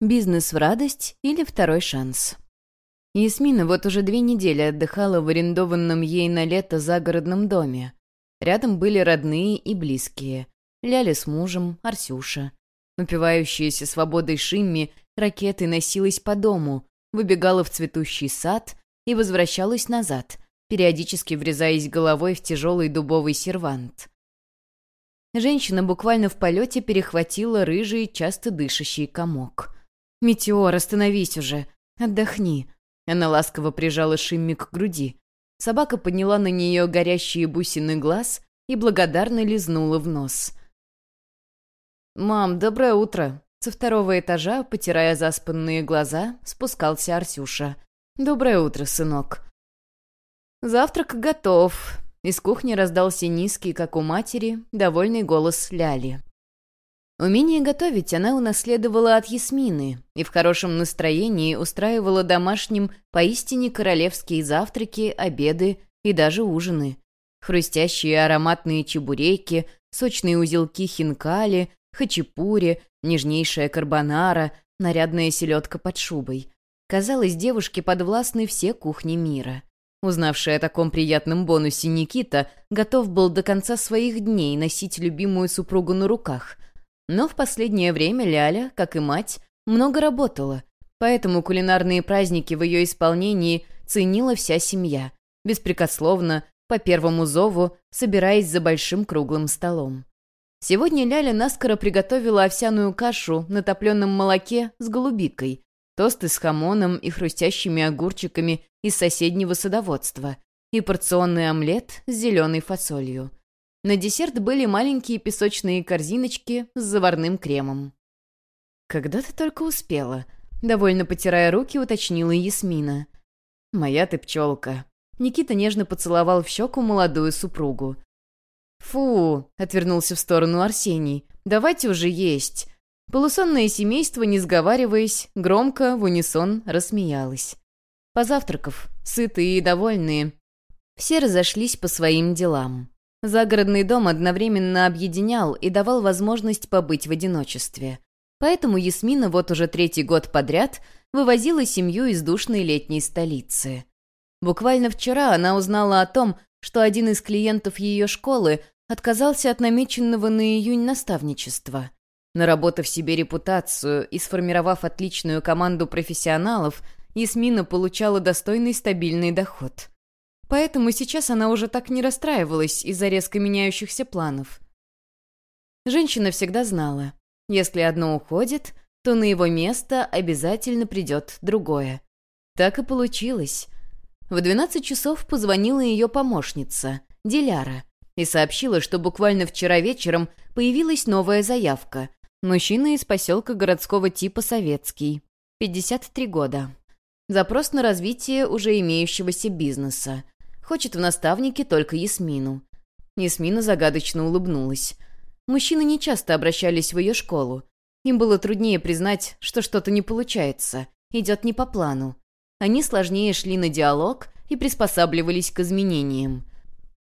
Бизнес в радость или второй шанс. Ясмина вот уже две недели отдыхала в арендованном ей на лето загородном доме. Рядом были родные и близкие. Ляля с мужем, Арсюша. Упивающаяся свободой Шимми ракетой носилась по дому, выбегала в цветущий сад и возвращалась назад, периодически врезаясь головой в тяжелый дубовый сервант. Женщина буквально в полете перехватила рыжий, часто дышащий комок. «Метеор, остановись уже! Отдохни!» Она ласково прижала Шимми к груди. Собака подняла на нее горящие бусины глаз и благодарно лизнула в нос. «Мам, доброе утро!» Со второго этажа, потирая заспанные глаза, спускался Арсюша. «Доброе утро, сынок!» «Завтрак готов!» Из кухни раздался низкий, как у матери, довольный голос Ляли. Умение готовить она унаследовала от Ясмины и в хорошем настроении устраивала домашним поистине королевские завтраки, обеды и даже ужины. Хрустящие ароматные чебуреки, сочные узелки хинкали, хачапури, нежнейшая карбонара, нарядная селедка под шубой. Казалось, девушке подвластны все кухни мира. Узнавший о таком приятном бонусе Никита готов был до конца своих дней носить любимую супругу на руках — но в последнее время Ляля, как и мать, много работала, поэтому кулинарные праздники в ее исполнении ценила вся семья, беспрекословно, по первому зову, собираясь за большим круглым столом. Сегодня Ляля наскоро приготовила овсяную кашу на топленом молоке с голубикой, тосты с хамоном и хрустящими огурчиками из соседнего садоводства и порционный омлет с зеленой фасолью. На десерт были маленькие песочные корзиночки с заварным кремом. «Когда ты только успела?» Довольно потирая руки, уточнила Ясмина. «Моя ты пчелка». Никита нежно поцеловал в щеку молодую супругу. «Фу!» — отвернулся в сторону Арсений. «Давайте уже есть!» Полусонное семейство, не сговариваясь, громко, в унисон рассмеялось. Позавтракав, сытые и довольные, все разошлись по своим делам. Загородный дом одновременно объединял и давал возможность побыть в одиночестве. Поэтому Ясмина вот уже третий год подряд вывозила семью из душной летней столицы. Буквально вчера она узнала о том, что один из клиентов ее школы отказался от намеченного на июнь наставничества. Наработав себе репутацию и сформировав отличную команду профессионалов, Ясмина получала достойный стабильный доход. Поэтому сейчас она уже так не расстраивалась из-за резко меняющихся планов. Женщина всегда знала, если одно уходит, то на его место обязательно придет другое. Так и получилось. В 12 часов позвонила ее помощница, Диляра, и сообщила, что буквально вчера вечером появилась новая заявка. Мужчина из поселка городского типа Советский, 53 года. Запрос на развитие уже имеющегося бизнеса. Хочет в наставнике только Ясмину. Ясмина загадочно улыбнулась. Мужчины не часто обращались в ее школу. Им было труднее признать, что что-то не получается, идет не по плану. Они сложнее шли на диалог и приспосабливались к изменениям.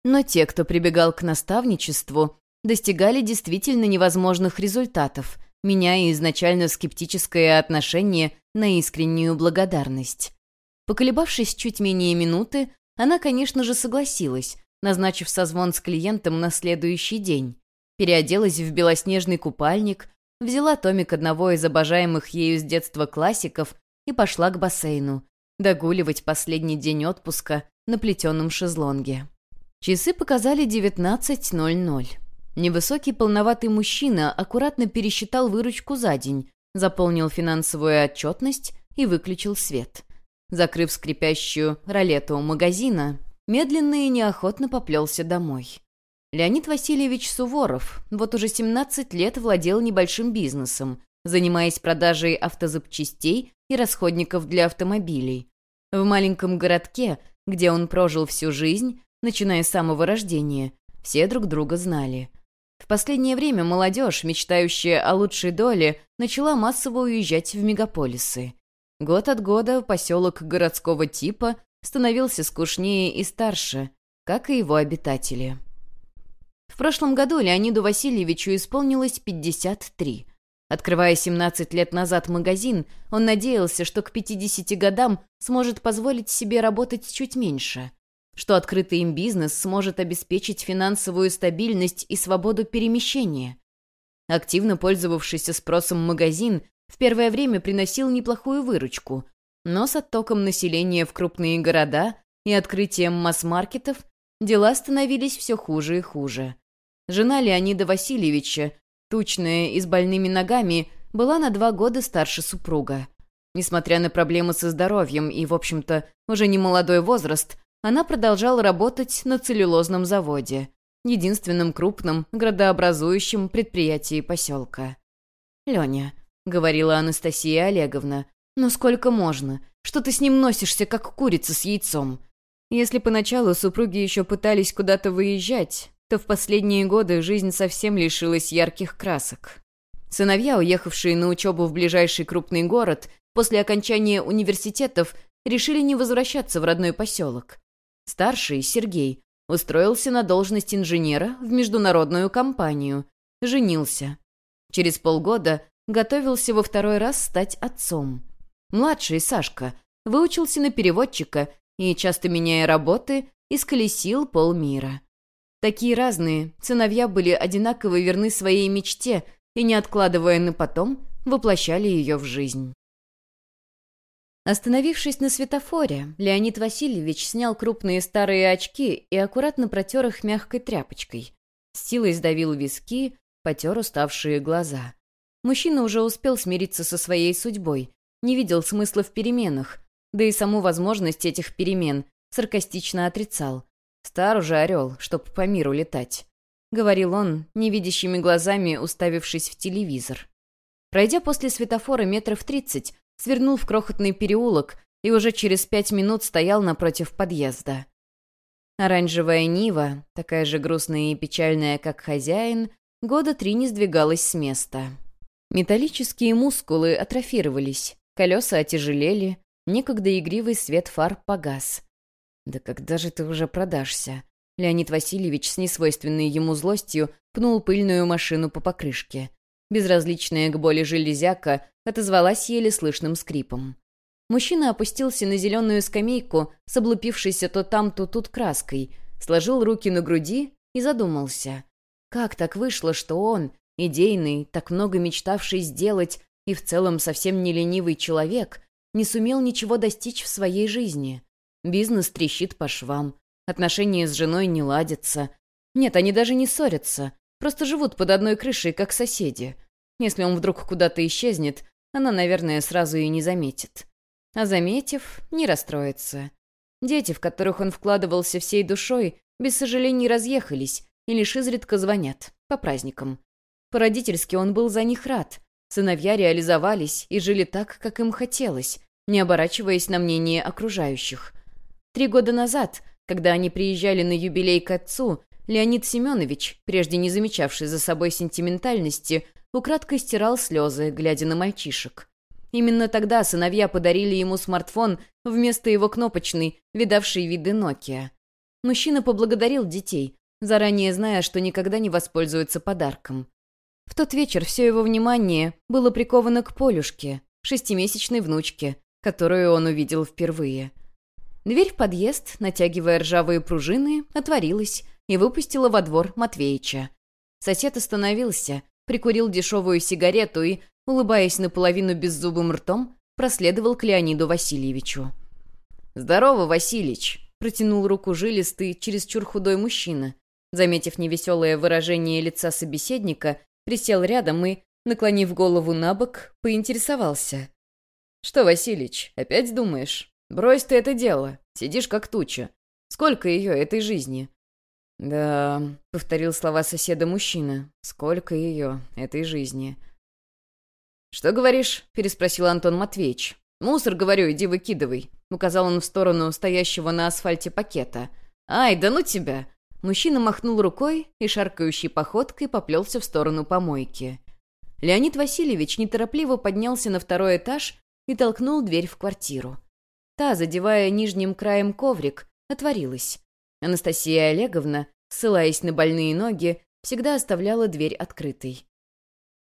Но те, кто прибегал к наставничеству, достигали действительно невозможных результатов, меняя изначально скептическое отношение на искреннюю благодарность. Поколебавшись чуть менее минуты, она, конечно же, согласилась, назначив созвон с клиентом на следующий день. Переоделась в белоснежный купальник, взяла томик одного из обожаемых ею с детства классиков и пошла к бассейну, догуливать последний день отпуска на плетеном шезлонге. Часы показали 19.00. Невысокий полноватый мужчина аккуратно пересчитал выручку за день, заполнил финансовую отчетность и выключил свет закрыв скрипящую ролету у магазина, медленно и неохотно поплелся домой. Леонид Васильевич Суворов вот уже 17 лет владел небольшим бизнесом, занимаясь продажей автозапчастей и расходников для автомобилей. В маленьком городке, где он прожил всю жизнь, начиная с самого рождения, все друг друга знали. В последнее время молодежь, мечтающая о лучшей доле, начала массово уезжать в мегаполисы. Год от года поселок городского типа становился скучнее и старше, как и его обитатели. В прошлом году Леониду Васильевичу исполнилось 53. Открывая 17 лет назад магазин, он надеялся, что к 50 годам сможет позволить себе работать чуть меньше, что открытый им бизнес сможет обеспечить финансовую стабильность и свободу перемещения. Активно пользовавшийся спросом магазин в первое время приносил неплохую выручку, но с оттоком населения в крупные города и открытием масс-маркетов дела становились все хуже и хуже. Жена Леонида Васильевича, тучная и с больными ногами, была на два года старше супруга. Несмотря на проблемы со здоровьем и, в общем-то, уже не молодой возраст, она продолжала работать на целлюлозном заводе, единственном крупном градообразующем предприятии поселка. «Леня», — говорила Анастасия Олеговна, — «ну сколько можно? Что ты с ним носишься, как курица с яйцом?» Если поначалу супруги еще пытались куда-то выезжать, то в последние годы жизнь совсем лишилась ярких красок. Сыновья, уехавшие на учебу в ближайший крупный город, после окончания университетов решили не возвращаться в родной поселок. Старший, Сергей, устроился на должность инженера в международную компанию, женился. Через полгода готовился во второй раз стать отцом. Младший, Сашка, выучился на переводчика и, часто меняя работы, исколесил полмира. Такие разные, сыновья были одинаково верны своей мечте и, не откладывая на потом, воплощали ее в жизнь. Остановившись на светофоре, Леонид Васильевич снял крупные старые очки и аккуратно протер их мягкой тряпочкой. С силой сдавил виски, потер уставшие глаза. Мужчина уже успел смириться со своей судьбой, не видел смысла в переменах, да и саму возможность этих перемен саркастично отрицал. Стар уже орел, чтоб по миру летать. Говорил он, невидящими глазами уставившись в телевизор. Пройдя после светофора метров тридцать, свернул в крохотный переулок и уже через пять минут стоял напротив подъезда. Оранжевая Нива, такая же грустная и печальная, как хозяин, года три не сдвигалась с места. Металлические мускулы атрофировались, колеса отяжелели, некогда игривый свет фар погас. «Да когда же ты уже продашься?» Леонид Васильевич с несвойственной ему злостью пнул пыльную машину по покрышке. Безразличная к боли железяка отозвалась еле слышным скрипом. Мужчина опустился на зеленую скамейку с облупившейся то там, то тут краской, сложил руки на груди и задумался. Как так вышло, что он, идейный, так много мечтавший сделать и в целом совсем не ленивый человек, не сумел ничего достичь в своей жизни? Бизнес трещит по швам. Отношения с женой не ладятся. Нет, они даже не ссорятся. Просто живут под одной крышей, как соседи. Если он вдруг куда-то исчезнет, она, наверное, сразу и не заметит. А заметив, не расстроится. Дети, в которых он вкладывался всей душой, без сожалений разъехались и лишь изредка звонят, по праздникам. По-родительски он был за них рад. Сыновья реализовались и жили так, как им хотелось, не оборачиваясь на мнение окружающих. Три года назад, когда они приезжали на юбилей к отцу, Леонид Семенович, прежде не замечавший за собой сентиментальности, украдкой стирал слезы, глядя на мальчишек. Именно тогда сыновья подарили ему смартфон вместо его кнопочной, видавшей виды Nokia. Мужчина поблагодарил детей, заранее зная, что никогда не воспользуется подарком. В тот вечер все его внимание было приковано к Полюшке, шестимесячной внучке, которую он увидел впервые. Дверь в подъезд, натягивая ржавые пружины, отворилась и выпустила во двор Матвеича. Сосед остановился, прикурил дешевую сигарету и, улыбаясь наполовину беззубым ртом, проследовал к Леониду Васильевичу. «Здорово, Василич!» — протянул руку жилистый, чересчур худой мужчина. Заметив невеселое выражение лица собеседника, присел рядом и, наклонив голову на бок, поинтересовался. «Что, Василич, опять думаешь?» «Брось ты это дело. Сидишь как туча. Сколько ее, этой жизни?» «Да», — повторил слова соседа мужчина. «Сколько ее, этой жизни?» «Что говоришь?» — переспросил Антон Матвеевич. «Мусор, говорю, иди выкидывай», — указал он в сторону стоящего на асфальте пакета. «Ай, да ну тебя!» Мужчина махнул рукой и шаркающей походкой поплелся в сторону помойки. Леонид Васильевич неторопливо поднялся на второй этаж и толкнул дверь в квартиру. Та, задевая нижним краем коврик, отворилась. Анастасия Олеговна, ссылаясь на больные ноги, всегда оставляла дверь открытой.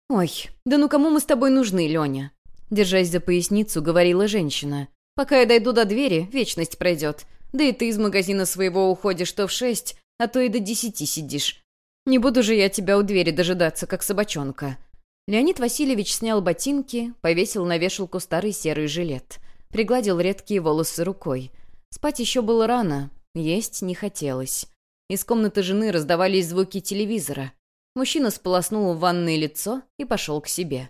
«Ой, да ну кому мы с тобой нужны, Леня?» Держась за поясницу, говорила женщина. «Пока я дойду до двери, вечность пройдет. Да и ты из магазина своего уходишь то в шесть, а то и до десяти сидишь. Не буду же я тебя у двери дожидаться, как собачонка». Леонид Васильевич снял ботинки, повесил на вешалку старый серый жилет. Пригладил редкие волосы рукой. Спать еще было рано, есть не хотелось. Из комнаты жены раздавались звуки телевизора. Мужчина сполоснул в ванное лицо и пошел к себе.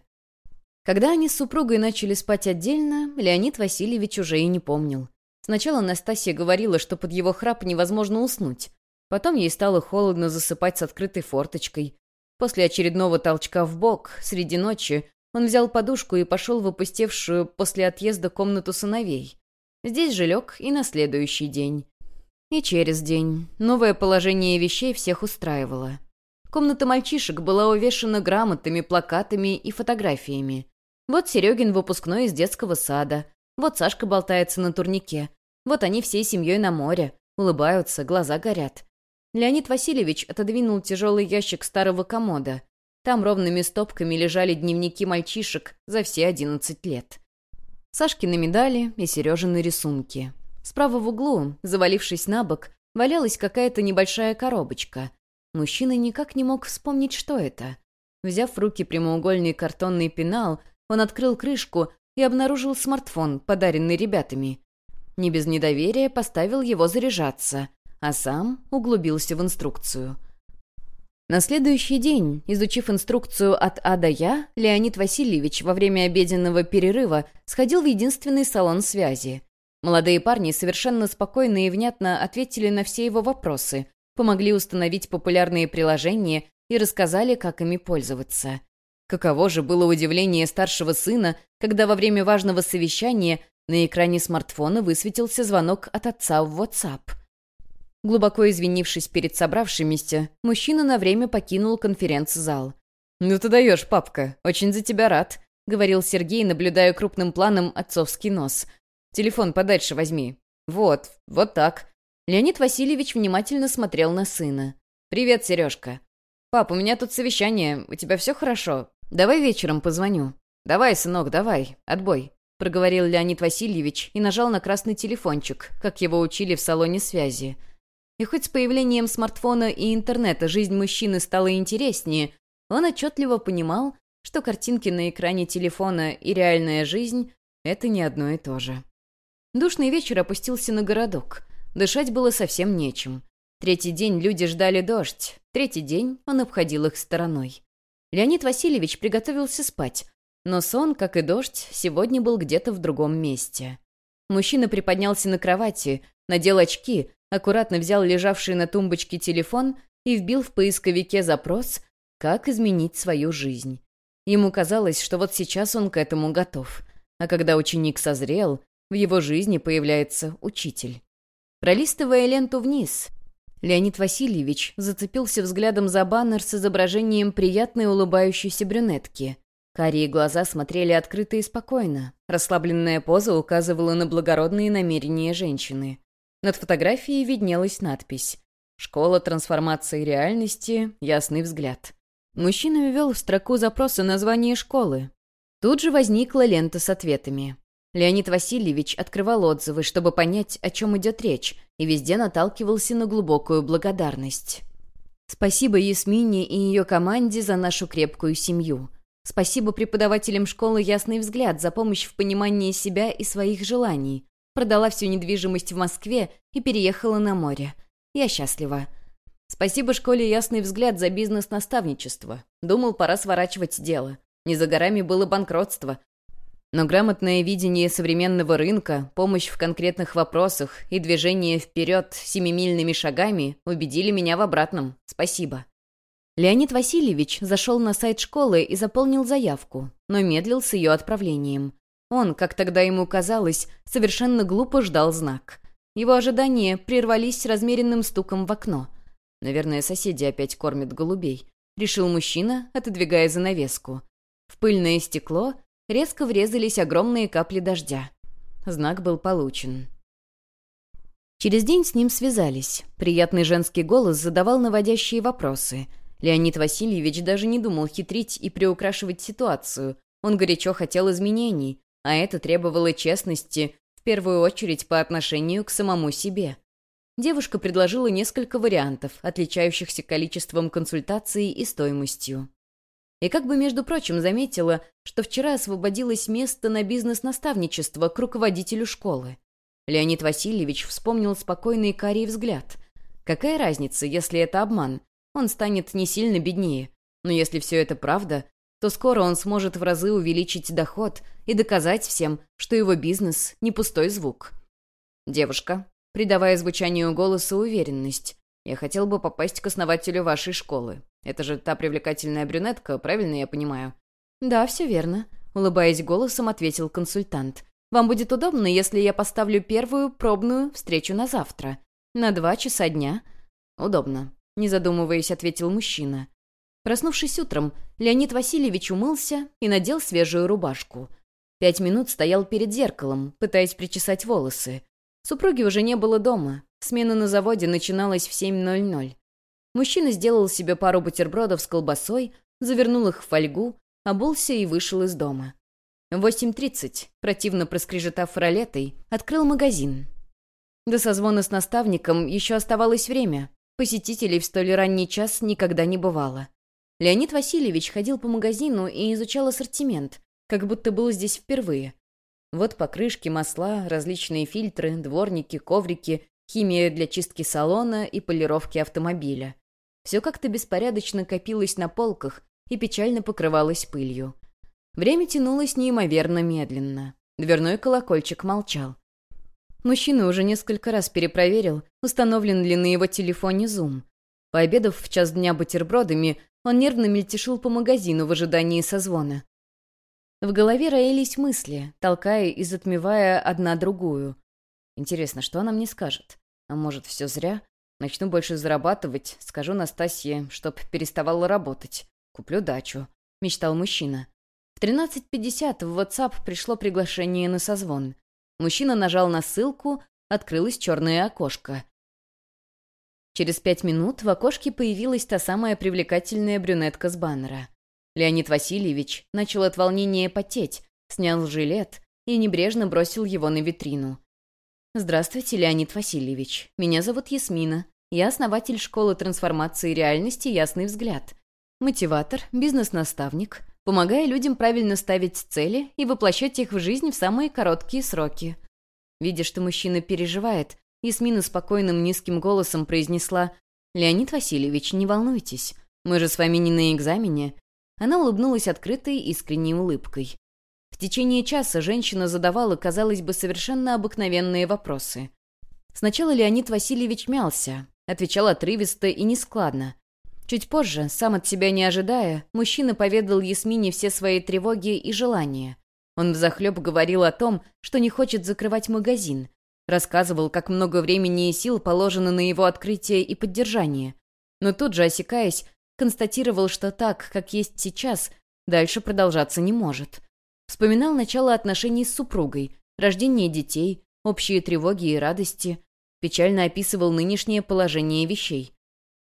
Когда они с супругой начали спать отдельно, Леонид Васильевич уже и не помнил. Сначала Настасья говорила, что под его храп невозможно уснуть. Потом ей стало холодно засыпать с открытой форточкой. После очередного толчка в бок, среди ночи, он взял подушку и пошел в опустевшую после отъезда комнату сыновей. Здесь же лег и на следующий день. И через день. Новое положение вещей всех устраивало. Комната мальчишек была увешана грамотами, плакатами и фотографиями. Вот Серегин выпускной из детского сада. Вот Сашка болтается на турнике. Вот они всей семьей на море. Улыбаются, глаза горят. Леонид Васильевич отодвинул тяжелый ящик старого комода. Там ровными стопками лежали дневники мальчишек за все одиннадцать лет. Сашкины медали и Сережины рисунки. Справа в углу, завалившись на бок, валялась какая-то небольшая коробочка. Мужчина никак не мог вспомнить, что это. Взяв в руки прямоугольный картонный пенал, он открыл крышку и обнаружил смартфон, подаренный ребятами. Не без недоверия поставил его заряжаться, а сам углубился в инструкцию. На следующий день, изучив инструкцию от А до Я, Леонид Васильевич во время обеденного перерыва сходил в единственный салон связи. Молодые парни совершенно спокойно и внятно ответили на все его вопросы, помогли установить популярные приложения и рассказали, как ими пользоваться. Каково же было удивление старшего сына, когда во время важного совещания на экране смартфона высветился звонок от отца в WhatsApp. Глубоко извинившись перед собравшимися, мужчина на время покинул конференц-зал. «Ну ты даешь, папка, очень за тебя рад», — говорил Сергей, наблюдая крупным планом отцовский нос. «Телефон подальше возьми. Вот, вот так». Леонид Васильевич внимательно смотрел на сына. «Привет, Сережка». «Пап, у меня тут совещание, у тебя все хорошо? Давай вечером позвоню». «Давай, сынок, давай, отбой». — проговорил Леонид Васильевич и нажал на красный телефончик, как его учили в салоне связи. И хоть с появлением смартфона и интернета жизнь мужчины стала интереснее, он отчетливо понимал, что картинки на экране телефона и реальная жизнь — это не одно и то же. Душный вечер опустился на городок. Дышать было совсем нечем. Третий день люди ждали дождь, третий день он обходил их стороной. Леонид Васильевич приготовился спать, но сон, как и дождь, сегодня был где-то в другом месте. Мужчина приподнялся на кровати, надел очки, аккуратно взял лежавший на тумбочке телефон и вбил в поисковике запрос «Как изменить свою жизнь». Ему казалось, что вот сейчас он к этому готов. А когда ученик созрел, в его жизни появляется учитель. Пролистывая ленту вниз, Леонид Васильевич зацепился взглядом за баннер с изображением приятной улыбающейся брюнетки. Карие глаза смотрели открыто и спокойно. Расслабленная поза указывала на благородные намерения женщины. Над фотографией виднелась надпись «Школа трансформации реальности. Ясный взгляд». Мужчина ввел в строку запроса название школы. Тут же возникла лента с ответами. Леонид Васильевич открывал отзывы, чтобы понять, о чем идет речь, и везде наталкивался на глубокую благодарность. Спасибо Ясмине и ее команде за нашу крепкую семью. Спасибо преподавателям школы «Ясный взгляд» за помощь в понимании себя и своих желаний. Продала всю недвижимость в Москве и переехала на море. Я счастлива. Спасибо школе «Ясный взгляд» за бизнес-наставничество. Думал, пора сворачивать дело. Не за горами было банкротство. Но грамотное видение современного рынка, помощь в конкретных вопросах и движение вперед семимильными шагами убедили меня в обратном. Спасибо. Леонид Васильевич зашел на сайт школы и заполнил заявку, но медлил с ее отправлением. Он, как тогда ему казалось, совершенно глупо ждал знак. Его ожидания прервались размеренным стуком в окно. «Наверное, соседи опять кормят голубей», — решил мужчина, отодвигая занавеску. В пыльное стекло резко врезались огромные капли дождя. Знак был получен. Через день с ним связались. Приятный женский голос задавал наводящие вопросы — Леонид Васильевич даже не думал хитрить и приукрашивать ситуацию. Он горячо хотел изменений, а это требовало честности, в первую очередь по отношению к самому себе. Девушка предложила несколько вариантов, отличающихся количеством консультаций и стоимостью. И как бы, между прочим, заметила, что вчера освободилось место на бизнес-наставничество к руководителю школы. Леонид Васильевич вспомнил спокойный карий взгляд. Какая разница, если это обман? Он станет не сильно беднее. Но если все это правда, то скоро он сможет в разы увеличить доход и доказать всем, что его бизнес — не пустой звук. «Девушка», придавая звучанию голоса уверенность, «я хотел бы попасть к основателю вашей школы. Это же та привлекательная брюнетка, правильно я понимаю?» «Да, все верно», — улыбаясь голосом, ответил консультант. «Вам будет удобно, если я поставлю первую пробную встречу на завтра. На два часа дня?» «Удобно», — не задумываясь, ответил мужчина. Проснувшись утром, Леонид Васильевич умылся и надел свежую рубашку. Пять минут стоял перед зеркалом, пытаясь причесать волосы. Супруги уже не было дома. Смена на заводе начиналась в 7.00. Мужчина сделал себе пару бутербродов с колбасой, завернул их в фольгу, обулся и вышел из дома. В 8.30, противно проскрежетав ролетой, открыл магазин. До созвона с наставником еще оставалось время. Посетителей в столь ранний час никогда не бывало. Леонид Васильевич ходил по магазину и изучал ассортимент, как будто был здесь впервые. Вот покрышки, масла, различные фильтры, дворники, коврики, химия для чистки салона и полировки автомобиля. Все как-то беспорядочно копилось на полках и печально покрывалось пылью. Время тянулось неимоверно медленно. Дверной колокольчик молчал. Мужчина уже несколько раз перепроверил, установлен ли на его телефоне зум. Пообедав в час дня бутербродами, он нервно мельтешил по магазину в ожидании созвона. В голове роились мысли, толкая и затмевая одна другую. Интересно, что она мне скажет? А может, все зря? Начну больше зарабатывать, скажу Настасье, чтоб переставала работать. Куплю дачу. Мечтал мужчина. В 13.50 в WhatsApp пришло приглашение на созвон. Мужчина нажал на ссылку, открылось черное окошко. Через пять минут в окошке появилась та самая привлекательная брюнетка с баннера. Леонид Васильевич начал от волнения потеть, снял жилет и небрежно бросил его на витрину. «Здравствуйте, Леонид Васильевич. Меня зовут Ясмина. Я основатель школы трансформации реальности «Ясный взгляд». Мотиватор, бизнес-наставник. Помогаю людям правильно ставить цели и воплощать их в жизнь в самые короткие сроки. Видя, что мужчина переживает, Ясмина спокойным низким голосом произнесла «Леонид Васильевич, не волнуйтесь, мы же с вами не на экзамене». Она улыбнулась открытой, искренней улыбкой. В течение часа женщина задавала, казалось бы, совершенно обыкновенные вопросы. Сначала Леонид Васильевич мялся, отвечал отрывисто и нескладно. Чуть позже, сам от себя не ожидая, мужчина поведал Ясмине все свои тревоги и желания. Он взахлеб говорил о том, что не хочет закрывать магазин, Рассказывал, как много времени и сил положено на его открытие и поддержание. Но тут же, осекаясь, констатировал, что так, как есть сейчас, дальше продолжаться не может. Вспоминал начало отношений с супругой, рождение детей, общие тревоги и радости. Печально описывал нынешнее положение вещей.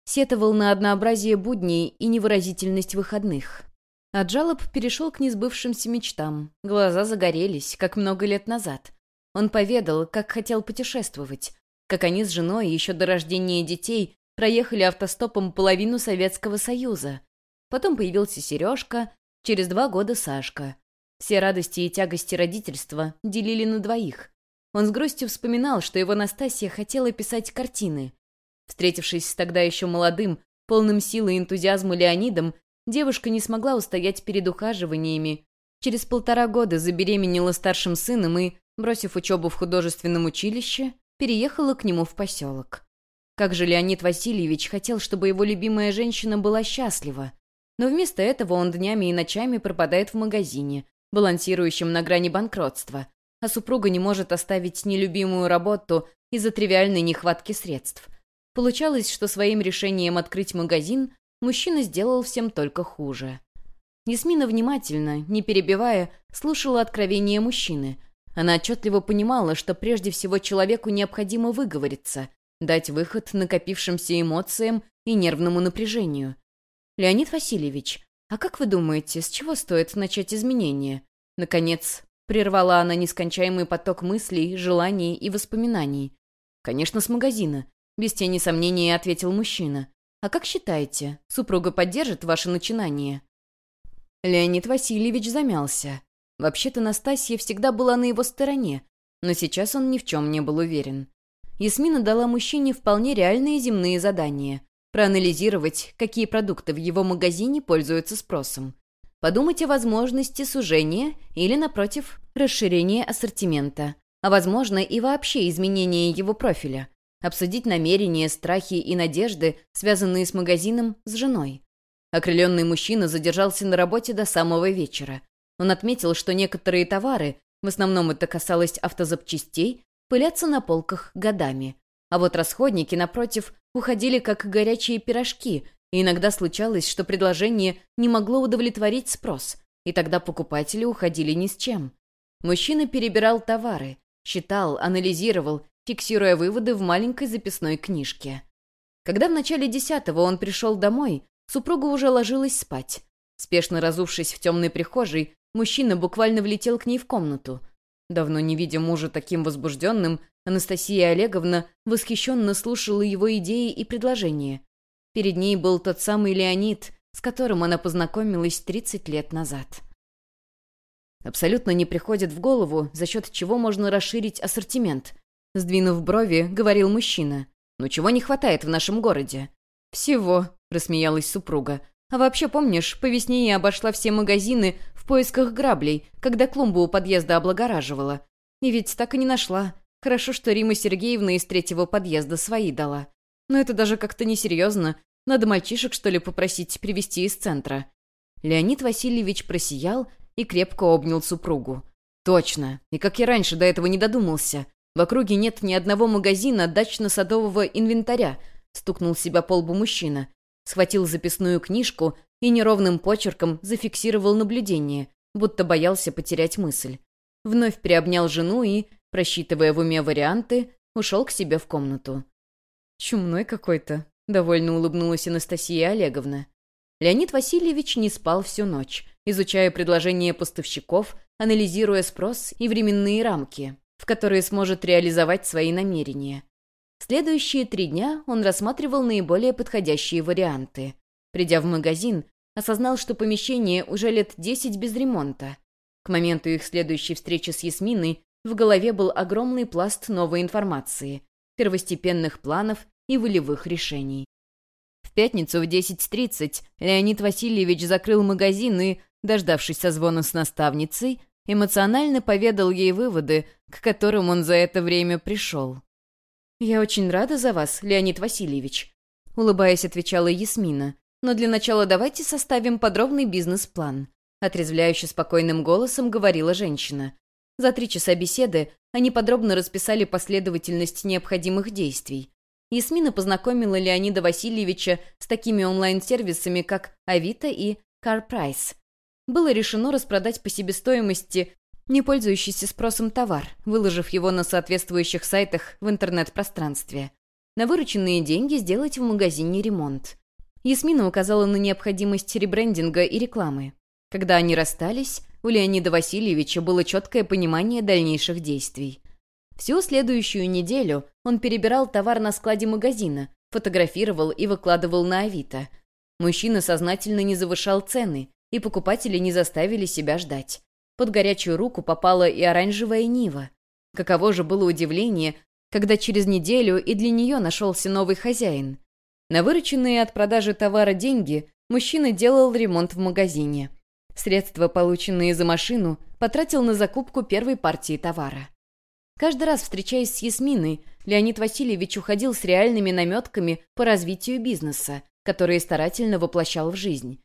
Сетовал на однообразие будней и невыразительность выходных. От жалоб перешел к несбывшимся мечтам. Глаза загорелись, как много лет назад. Он поведал, как хотел путешествовать, как они с женой еще до рождения детей проехали автостопом половину Советского Союза. Потом появился Сережка, через два года Сашка. Все радости и тягости родительства делили на двоих. Он с грустью вспоминал, что его Настасья хотела писать картины. Встретившись с тогда еще молодым, полным силы и энтузиазма Леонидом, девушка не смогла устоять перед ухаживаниями. Через полтора года забеременела старшим сыном и, бросив учебу в художественном училище, переехала к нему в поселок. Как же Леонид Васильевич хотел, чтобы его любимая женщина была счастлива. Но вместо этого он днями и ночами пропадает в магазине, балансирующем на грани банкротства, а супруга не может оставить нелюбимую работу из-за тривиальной нехватки средств. Получалось, что своим решением открыть магазин мужчина сделал всем только хуже. Ясмина внимательно, не перебивая, слушала откровения мужчины – она отчетливо понимала, что прежде всего человеку необходимо выговориться, дать выход накопившимся эмоциям и нервному напряжению. «Леонид Васильевич, а как вы думаете, с чего стоит начать изменения?» Наконец, прервала она нескончаемый поток мыслей, желаний и воспоминаний. «Конечно, с магазина», — без тени сомнения ответил мужчина. «А как считаете, супруга поддержит ваше начинание?» Леонид Васильевич замялся. Вообще-то Настасья всегда была на его стороне, но сейчас он ни в чем не был уверен. Ясмина дала мужчине вполне реальные земные задания. Проанализировать, какие продукты в его магазине пользуются спросом. Подумать о возможности сужения или, напротив, расширения ассортимента. А возможно и вообще изменения его профиля. Обсудить намерения, страхи и надежды, связанные с магазином, с женой. Окрыленный мужчина задержался на работе до самого вечера. Он отметил, что некоторые товары, в основном это касалось автозапчастей, пылятся на полках годами. А вот расходники, напротив, уходили как горячие пирожки, и иногда случалось, что предложение не могло удовлетворить спрос, и тогда покупатели уходили ни с чем. Мужчина перебирал товары, считал, анализировал, фиксируя выводы в маленькой записной книжке. Когда в начале десятого он пришел домой, Супруга уже ложилась спать. Спешно разувшись в темной прихожей, мужчина буквально влетел к ней в комнату. Давно не видя мужа таким возбужденным, Анастасия Олеговна восхищенно слушала его идеи и предложения. Перед ней был тот самый Леонид, с которым она познакомилась 30 лет назад. Абсолютно не приходит в голову, за счет чего можно расширить ассортимент. Сдвинув брови, говорил мужчина. «Ну чего не хватает в нашем городе?» «Всего», — рассмеялась супруга. «А вообще, помнишь, по весне я обошла все магазины в поисках граблей, когда клумбу у подъезда облагораживала. И ведь так и не нашла. Хорошо, что Рима Сергеевна из третьего подъезда свои дала. Но это даже как-то несерьезно. Надо мальчишек, что ли, попросить привезти из центра». Леонид Васильевич просиял и крепко обнял супругу. «Точно. И как я раньше до этого не додумался. В округе нет ни одного магазина дачно-садового инвентаря, стукнул себя по лбу мужчина, схватил записную книжку и неровным почерком зафиксировал наблюдение, будто боялся потерять мысль. Вновь приобнял жену и, просчитывая в уме варианты, ушел к себе в комнату. «Чумной какой-то», — довольно улыбнулась Анастасия Олеговна. Леонид Васильевич не спал всю ночь, изучая предложения поставщиков, анализируя спрос и временные рамки, в которые сможет реализовать свои намерения. Следующие три дня он рассматривал наиболее подходящие варианты. Придя в магазин, осознал, что помещение уже лет десять без ремонта. К моменту их следующей встречи с Ясминой в голове был огромный пласт новой информации, первостепенных планов и волевых решений. В пятницу в 10.30 Леонид Васильевич закрыл магазин и, дождавшись созвона с наставницей, эмоционально поведал ей выводы, к которым он за это время пришел. «Я очень рада за вас, Леонид Васильевич», — улыбаясь, отвечала Ясмина. «Но для начала давайте составим подробный бизнес-план», — отрезвляюще спокойным голосом говорила женщина. За три часа беседы они подробно расписали последовательность необходимых действий. Ясмина познакомила Леонида Васильевича с такими онлайн-сервисами, как Авито и CarPrice. Было решено распродать по себестоимости не пользующийся спросом товар, выложив его на соответствующих сайтах в интернет-пространстве. На вырученные деньги сделать в магазине ремонт. Ясмина указала на необходимость ребрендинга и рекламы. Когда они расстались, у Леонида Васильевича было четкое понимание дальнейших действий. Всю следующую неделю он перебирал товар на складе магазина, фотографировал и выкладывал на Авито. Мужчина сознательно не завышал цены, и покупатели не заставили себя ждать. Под горячую руку попала и оранжевая Нива. Каково же было удивление, когда через неделю и для нее нашелся новый хозяин. На вырученные от продажи товара деньги мужчина делал ремонт в магазине. Средства, полученные за машину, потратил на закупку первой партии товара. Каждый раз, встречаясь с Ясминой, Леонид Васильевич уходил с реальными наметками по развитию бизнеса, которые старательно воплощал в жизнь.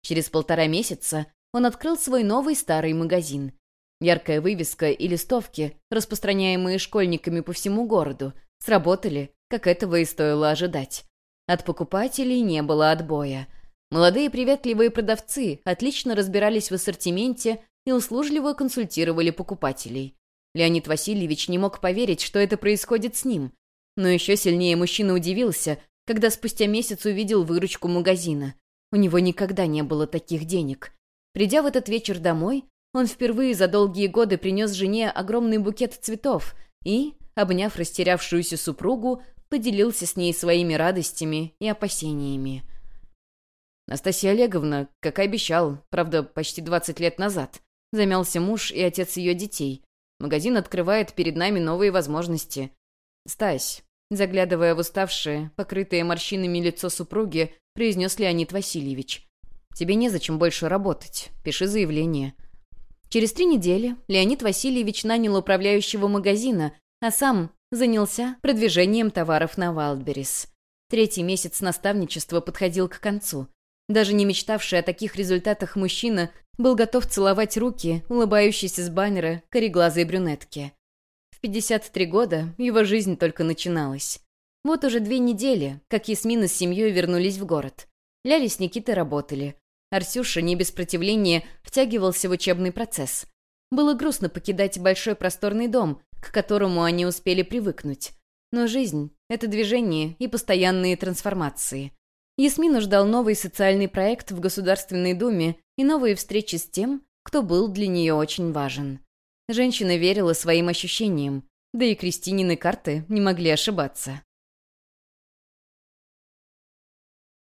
Через полтора месяца он открыл свой новый старый магазин. Яркая вывеска и листовки, распространяемые школьниками по всему городу, сработали, как этого и стоило ожидать. От покупателей не было отбоя. Молодые приветливые продавцы отлично разбирались в ассортименте и услужливо консультировали покупателей. Леонид Васильевич не мог поверить, что это происходит с ним. Но еще сильнее мужчина удивился, когда спустя месяц увидел выручку магазина. У него никогда не было таких денег. Придя в этот вечер домой, он впервые за долгие годы принес жене огромный букет цветов и, обняв растерявшуюся супругу, поделился с ней своими радостями и опасениями. «Настасья Олеговна, как и обещал, правда, почти 20 лет назад, замялся муж и отец ее детей. Магазин открывает перед нами новые возможности. Стась, заглядывая в уставшее, покрытое морщинами лицо супруги, произнес Леонид Васильевич. «Тебе незачем больше работать. Пиши заявление». Через три недели Леонид Васильевич нанял управляющего магазина, а сам занялся продвижением товаров на Вайлдберрис. Третий месяц наставничества подходил к концу. Даже не мечтавший о таких результатах мужчина был готов целовать руки, улыбающейся с баннера, кореглазой брюнетки. В 53 года его жизнь только начиналась. Вот уже две недели, как Ясмина с семьей вернулись в город. Ляли с Никитой работали. Арсюша не без противления втягивался в учебный процесс. Было грустно покидать большой просторный дом, к которому они успели привыкнуть. Но жизнь — это движение и постоянные трансформации. Ясмину ждал новый социальный проект в Государственной Думе и новые встречи с тем, кто был для нее очень важен. Женщина верила своим ощущениям, да и Кристинины карты не могли ошибаться.